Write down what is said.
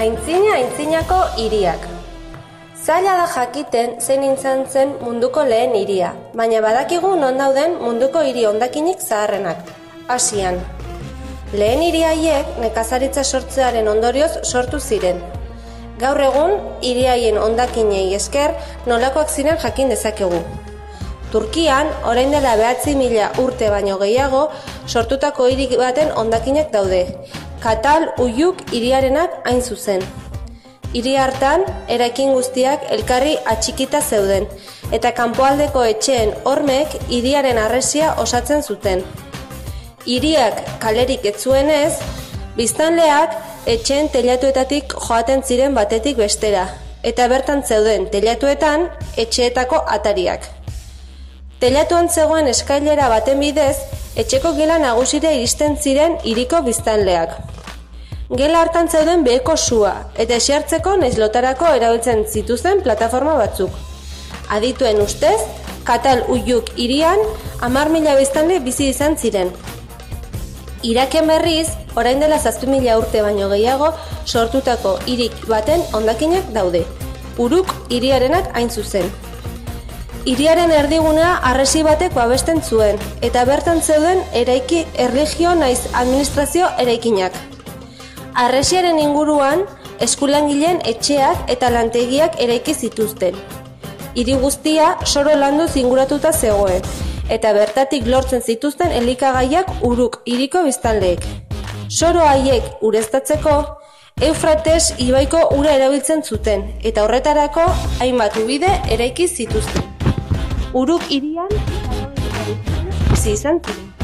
Aintzina aintzinako hiriak. Zaila da jakiten zein izan zen munduko lehen hiria, baina badakigu non dauden munduko hiri hondakinik zaharrenak. Asian. Lehen hiri haiek nekazaritza sortzearen ondorioz sortu ziren. Gaur egun hiri hondakinei esker nolakoak ziren jakin dezakegu. Turkian, orain dela behatzi mila urte baino gehiago, sortutako hirik baten hondakinak daude. Katal Uyuk hiriarenak hain zuzen. Hiri hartan, eraikin guztiak elkarri atxikita zeuden, eta kanpoaldeko etxeen hormek hiriaren arresia osatzen zuten. Hiriak kalerik etzuenez, biztanleak etxeen telatuetatik joaten ziren batetik bestera, eta bertan zeuden telatuetan etxeetako atariak. Telatuan zegoen eskailera baten bidez, etxeko gela nagusire iristen ziren hiriko biztanleak. Gela hartan zeuden beheko sua, eta esertzeko naiz lotarako erabiltzen zituzten plataforma batzuk. Adituen ustez, Katal Uyuk irian, amar mila biztanle bizi izan ziren. Iraken berriz, orain dela zaztu mila urte baino gehiago, sortutako hirik baten ondakinak daude. Uruk hiriarenak hain zuzen. Hiriaren erdigunea arresi batek babesten zuen, eta bertan zeuden eraiki erligio naiz administrazio eraikinak. Arresiaren inguruan, eskulangileen etxeak eta lantegiak eraiki zituzten. Hiri guztia soro landu zinguratuta zegoen, eta bertatik lortzen zituzten elikagaiak uruk hiriko biztanleek. Soro haiek ureztatzeko, Eufrates ibaiko ura erabiltzen zuten, eta horretarako hainbat ubide eraiki zituzten. Uruk irian, bizi izan ziren.